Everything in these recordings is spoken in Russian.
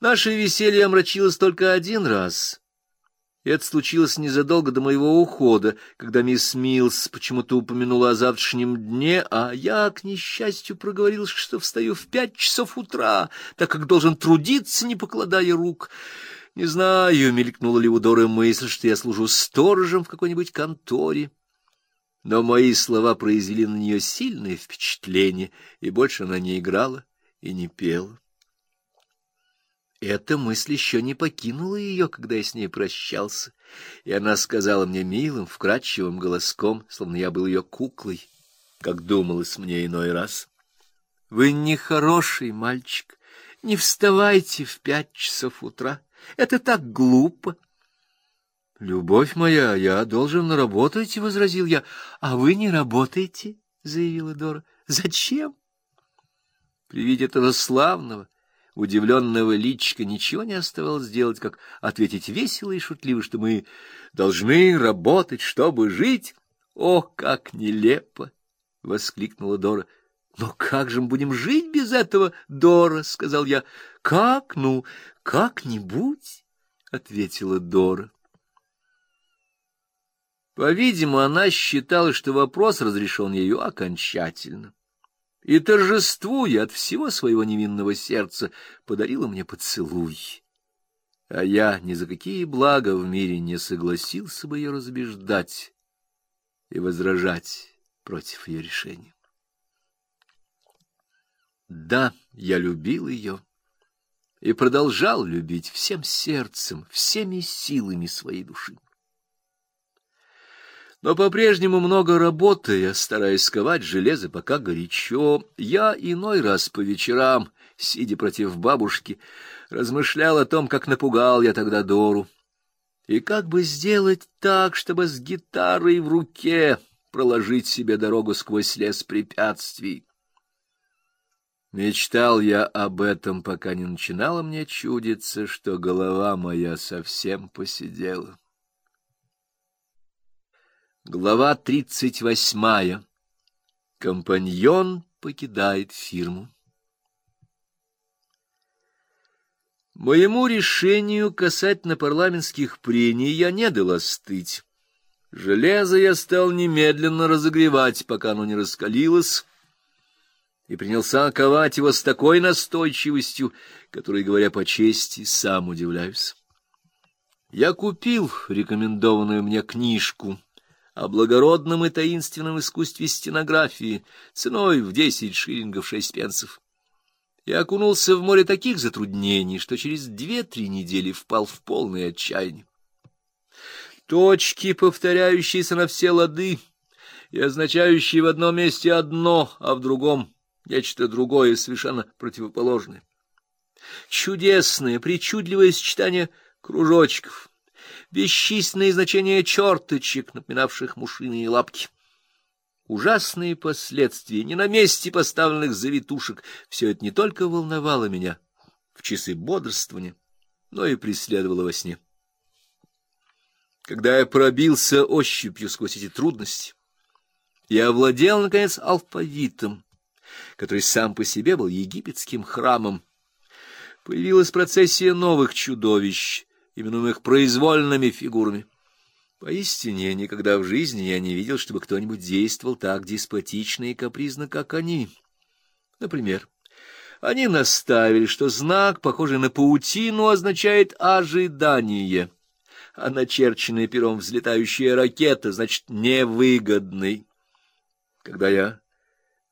Наше веселье омрачилось только один раз. Это случилось незадолго до моего ухода, когда мисс Милс почему-то упомянула о завтрашнем дне, а я, к несчастью, проговорил, что встаю в пять часов утра, так как должен трудиться, не покладая рук. Не знаю, мелькнула ли у Доры мысль, что я служу сторожем в какой-нибудь конторе. Но мои слова произвели на нее сильное впечатление, и больше она не играла и не пела. Эта мысль еще не покинула ее, когда я с ней прощался, и она сказала мне милым, вкрадчивым голоском, словно я был ее куклой, как думалось мне иной раз. — Вы нехороший мальчик, не вставайте в пять часов утра, это так глупо. — Любовь моя, я должен работать, — возразил я. — А вы не работаете, — заявила Дора. — Зачем? При виде этого славного удивленного личика ничего не оставалось сделать, как ответить весело и шутливо, что мы должны работать, чтобы жить. — О, как нелепо! — воскликнула Дора. — Но как же мы будем жить без этого, Дора? — сказал я. — Как? Ну, как-нибудь, — ответила Дора. По-видимому, она считала, что вопрос разрешен ею окончательно и, торжествуя от всего своего невинного сердца, подарила мне поцелуй. А я ни за какие блага в мире не согласился бы ее разубеждать и возражать против ее решения. Да, я любил ее и продолжал любить всем сердцем, всеми силами своей души. Но по-прежнему много работая, стараясь сковать железо, пока горячо, я иной раз по вечерам, сидя против бабушки, размышлял о том, как напугал я тогда Дору. И как бы сделать так, чтобы с гитарой в руке проложить себе дорогу сквозь лес препятствий. Мечтал я об этом, пока не начинало мне чудиться, что голова моя совсем посидела. Глава тридцать восьмая. Компаньон покидает фирму. Моему решению касательно парламентских прений я не дал остыть. Железо я стал немедленно разогревать, пока оно не раскалилось, и принялся ковать его с такой настойчивостью, которой, говоря по чести, сам удивляюсь. Я купил рекомендованную мне книжку о благородном и таинственном искусстве стенографии ценой в десять шиллингов шесть пенсов. Я окунулся в море таких затруднений, что через две-три недели впал в полное отчаяние. Точки, повторяющиеся на все лады и означающие в одном месте одно, а в другом нечто другое, совершенно противоположное. Чудесное, причудливое сочетание кружочков, бесчисленные значения черточек, напоминавших мушиные лапки. Ужасные последствия не на месте поставленных завитушек. Все это не только волновало меня в часы бодрствования, но и преследовало во сне. Когда я пробился ощупью сквозь эти трудности, я овладел, наконец, алфавитом, который сам по себе был египетским храмом. Появилась процессия новых чудовищ, именуемых произвольными фигурами. Поистине, никогда в жизни я не видел, чтобы кто-нибудь действовал так деспотично и капризно, как они. Например, они наставили, что знак, похожий на паутину, означает «ожидание», а начерченная пером взлетающая ракета, значит, «невыгодный». Когда я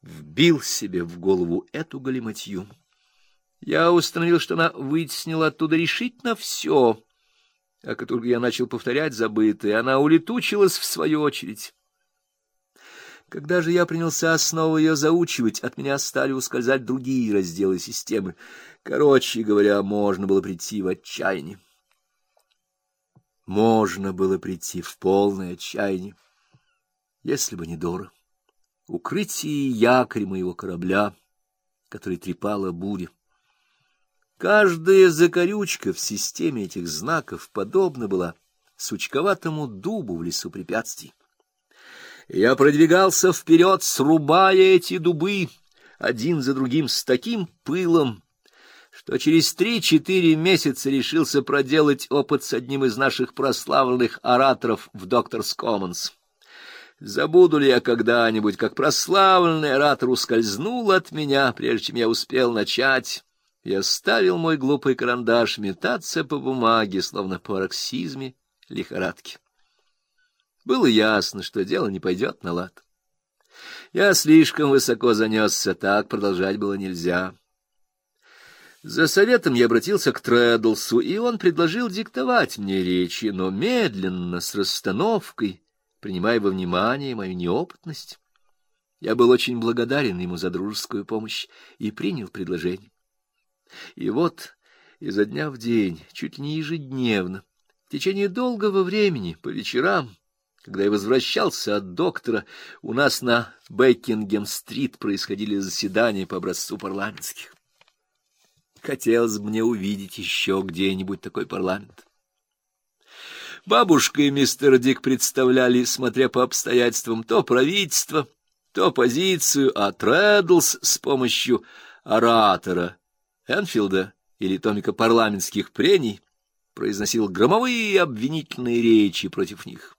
вбил себе в голову эту галиматью, я установил, что она вытеснила оттуда решительно все — о которой я начал повторять забытое, она улетучилась в свою очередь. Когда же я принялся снова ее заучивать, от меня стали ускользать другие разделы системы. Короче говоря, можно было прийти в отчаяние. Можно было прийти в полное отчаяние, если бы не Дора. Укрытие якорь моего корабля, который трепала буря. Каждая закорючка в системе этих знаков подобна была сучковатому дубу в лесу препятствий. Я продвигался вперед, срубая эти дубы один за другим с таким пылом, что через три-четыре месяца решился проделать опыт с одним из наших прославленных ораторов в Докторс Commons. Забуду ли я когда-нибудь, как прославленный оратор ускользнул от меня, прежде чем я успел начать, и оставил мой глупый карандаш метаться по бумаге, словно по пароксизме лихорадки. Было ясно, что дело не пойдет на лад. Я слишком высоко занесся, так продолжать было нельзя. За советом я обратился к Трэддлсу, и он предложил диктовать мне речи, но медленно, с расстановкой, принимая во внимание мою неопытность. Я был очень благодарен ему за дружескую помощь и принял предложение. И вот изо дня в день, чуть не ежедневно, в течение долгого времени, по вечерам, когда я возвращался от доктора, у нас на Бекингем-стрит происходили заседания по образцу парламентских. Хотелось бы мне увидеть еще где-нибудь такой парламент. Бабушка и мистер Дик представляли, смотря по обстоятельствам, то правительство, то оппозицию, а Трэддлс с помощью оратора Энфилда или томика парламентских прений произносил громовые обвинительные речи против них.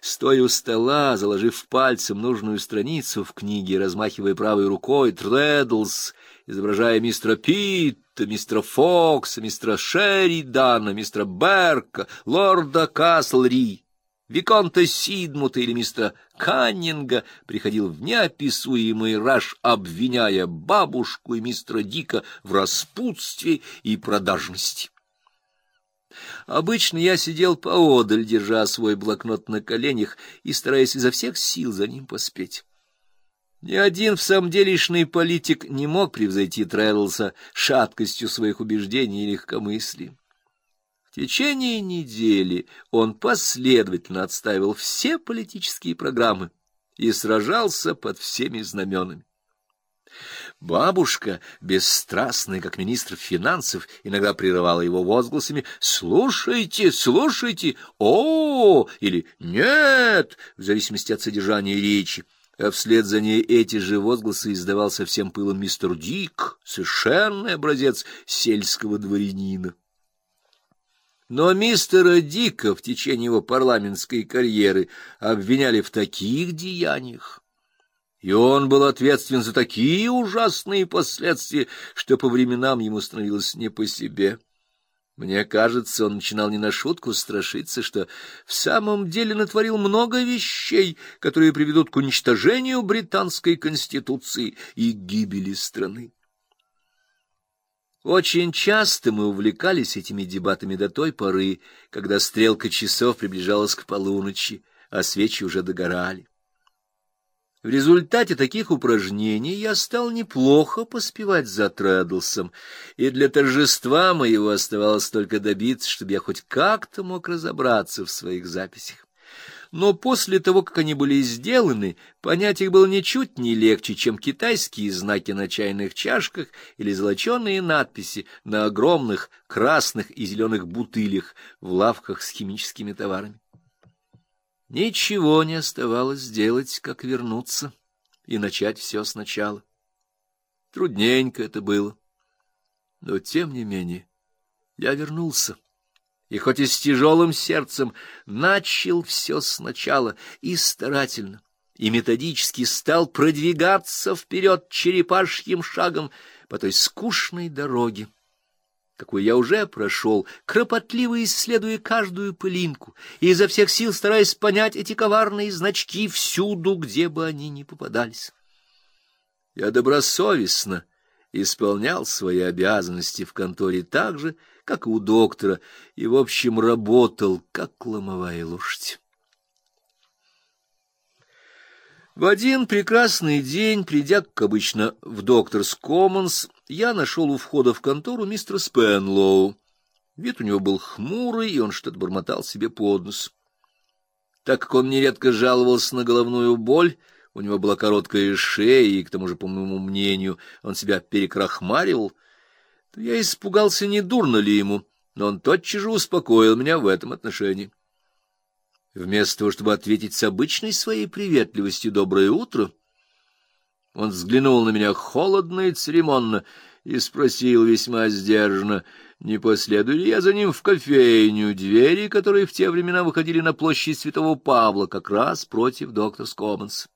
Стоя у стола, заложив пальцем нужную страницу в книге, размахивая правой рукой, Треддлс, изображая мистера Питта, мистера Фокса, мистера Шеридана, мистера Берка, лорда Каслри, Виконта Сидмута или мистера Каннинга, приходил в неописуемый раж, обвиняя бабушку и мистера Дика в распутстве и продажности. Обычно я сидел поодаль, держа свой блокнот на коленях и стараясь изо всех сил за ним поспеть. Ни один в самом делешный политик не мог превзойти Трэллса шаткостью своих убеждений и легкомыслием. В течение недели он последовательно отстаивал все политические программы и сражался под всеми знаменами. Бабушка, бесстрастная, как министр финансов, иногда прерывала его возгласами «Слушайте, слушайте! О!» или «Нет!» в зависимости от содержания речи. А вслед за ней эти же возгласы издавал со всем пылом мистер Дик, совершенный образец сельского дворянина. Но мистера Дика в течение его парламентской карьеры обвиняли в таких деяниях, и он был ответственен за такие ужасные последствия, что по временам ему становилось не по себе. Мне кажется, он начинал не на шутку страшиться, что в самом деле натворил много вещей, которые приведут к уничтожению британской конституции и гибели страны. Очень часто мы увлекались этими дебатами до той поры, когда стрелка часов приближалась к полуночи, а свечи уже догорали. В результате таких упражнений я стал неплохо поспевать за Трэддлсом, и для торжества моего оставалось только добиться, чтобы я хоть как-то мог разобраться в своих записях. Но после того, как они были сделаны, понять их было ничуть не легче, чем китайские знаки на чайных чашках или золоченые надписи на огромных красных и зеленых бутылях в лавках с химическими товарами. Ничего не оставалось сделать, как вернуться и начать все сначала. Трудненько это было. Но, тем не менее, я вернулся. И хоть и с тяжелым сердцем начал все сначала и старательно, и методически стал продвигаться вперед черепашьим шагом по той скучной дороге, какую я уже прошел, кропотливо исследуя каждую пылинку и изо всех сил стараясь понять эти коварные значки всюду, где бы они ни попадались. Я добросовестно исполнял свои обязанности в конторе так же, как и у доктора, и, в общем, работал, как ломовая лошадь. В один прекрасный день, придя, как обычно, в Докторс Коммонс, я нашел у входа в контору мистера Спенлоу. Вид у него был хмурый, и он что-то бормотал себе под нос. Так как он нередко жаловался на головную боль, у него была короткая шея, и, к тому же, по моему мнению, он себя перекрахмаривал, то я испугался, не дурно ли ему, но он тотчас же успокоил меня в этом отношении. Вместо того, чтобы ответить с обычной своей приветливостью «доброе утро», Он взглянул на меня холодно и церемонно и спросил весьма сдержанно, не последую ли я за ним в кофейню, двери, которые в те времена выходили на площадь Святого Павла, как раз против Докторс Коммонс.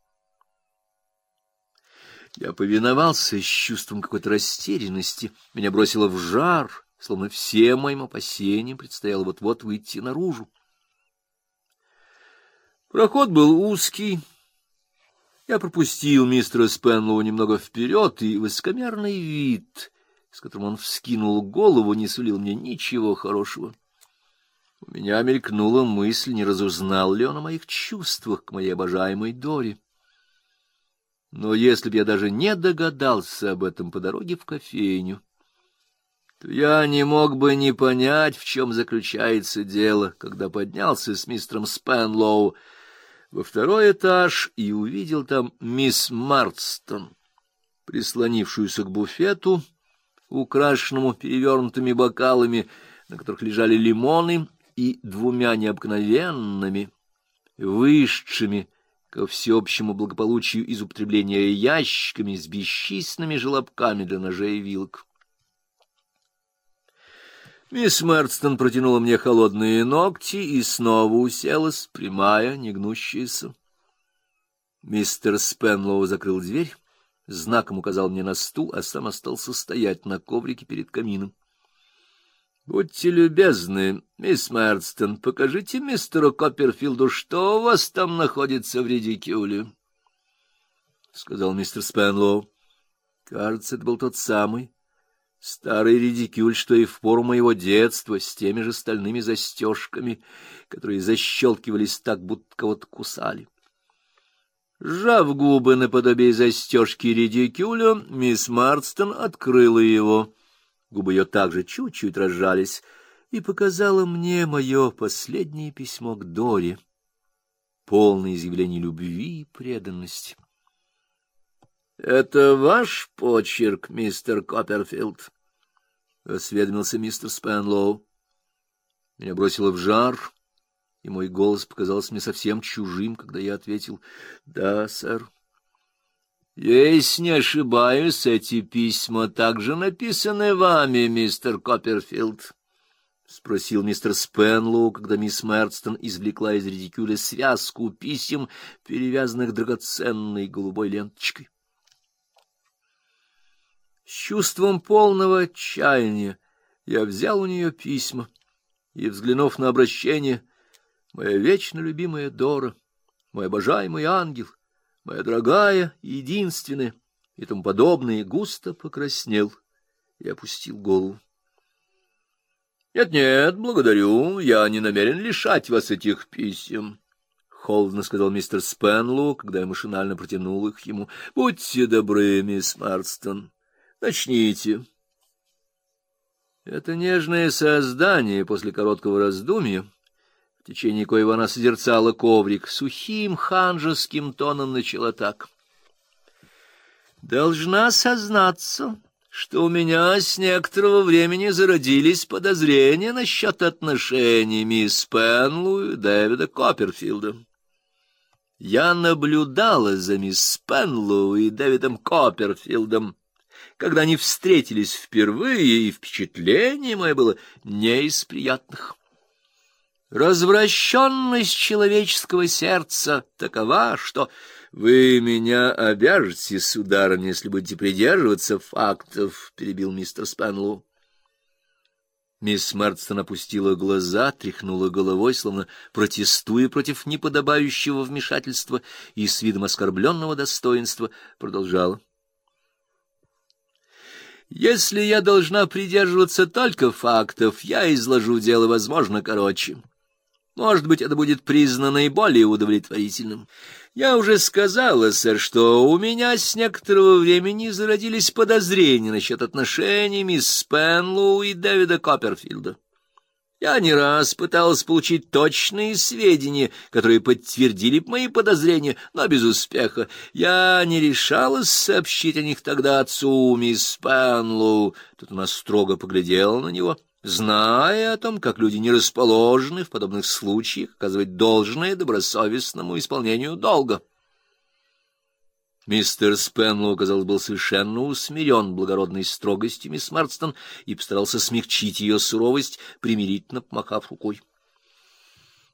Я повиновался с чувством какой-то растерянности. Меня бросило в жар, словно всем моим опасениям предстояло вот-вот выйти наружу. Проход был узкий. Я пропустил мистера Спенлоу немного вперед, и высокомерный вид, с которым он вскинул голову, не сулил мне ничего хорошего. У меня мелькнула мысль, не разузнал ли он о моих чувствах к моей обожаемой Доре. Но если б я даже не догадался об этом по дороге в кофейню, то я не мог бы не понять, в чем заключается дело, когда поднялся с мистером Спенлоу во второй этаж и увидел там мисс Марстон, прислонившуюся к буфету, украшенному перевернутыми бокалами, на которых лежали лимоны, и двумя необыкновенными, высшими, ко всеобщему благополучию из употребления ящиками с бесчисленными желобками для ножей и вилок. Мисс Мерстон протянула мне холодные ногти и снова уселась, прямая, негнущаяся. Мистер Спенлоу закрыл дверь, знаком указал мне на стул, а сам остался стоять на коврике перед камином. — Будьте любезны, мисс Мерстон, покажите мистеру Копперфилду, что у вас там находится в редикюле, — сказал мистер Спенлоу. Кажется, это был тот самый старый редикюль, что и в пору моего детства, с теми же стальными застежками, которые защелкивались так, будто кого-то кусали. Сжав губы наподобие застежки редикюля, мисс Марстон открыла его — Губы ее также чуть-чуть разжались, и показала мне мое последнее письмо к Доре, полное изъявление любви и преданности. — Это ваш почерк, мистер Копперфилд? — осведомился мистер Спенлоу. Меня бросило в жар, и мой голос показался мне совсем чужим, когда я ответил «Да, сэр». Если не ошибаюсь, эти письма также написаны вами, мистер Копперфилд. — спросил мистер Спенлоу, когда мисс Мерстон извлекла из редикюля связку писем, перевязанных драгоценной голубой ленточкой. С чувством полного отчаяния я взял у нее письма и, взглянув на обращение, моя вечно любимая Дора, мой обожаемый ангел — моя дорогая, единственная, и тому подобное, густо покраснел и опустил голову. «Нет, — Нет-нет, благодарю, я не намерен лишать вас этих писем, — холодно сказал мистер Спенлу, когда я машинально протянул их ему. — Будьте добры, мисс Марстон, начните. Это нежное создание после короткого раздумья в течение коего она созерцала коврик, сухим ханжеским тоном начала так. «Должна сознаться, что у меня с некоторого времени зародились подозрения насчет отношений мисс Пенлу и Дэвида Копперфилда. Я наблюдала за мисс Пенлу и Дэвидом Копперфилдом, когда они встретились впервые, и впечатление мое было не из приятных». Развращенность человеческого сердца такова, что вы меня обяжете, сударыня, если будете придерживаться фактов, — перебил мистер Спенлоу. Мисс Мартстон опустила глаза, тряхнула головой, словно протестуя против неподобающего вмешательства, и с видом оскорбленного достоинства продолжала. «Если я должна придерживаться только фактов, я изложу дело, возможно, короче». Может быть, это будет признано наиболее удовлетворительным. Я уже сказала, сэр, что у меня с некоторого времени зародились подозрения насчет отношений мисс Спенлоу и Дэвида Копперфилда. Я не раз пыталась получить точные сведения, которые подтвердили мои подозрения, но без успеха. Я не решалась сообщить о них тогда отцу мисс Спенлоу. Тут она строго поглядела на него — зная о том, как люди не расположены в подобных случаях оказывать должное добросовестному исполнению долга. Мистер Спенлоу, казалось, был совершенно усмирен благородной строгостью мисс Марстон и постарался смягчить ее суровость, примирительно помахав рукой.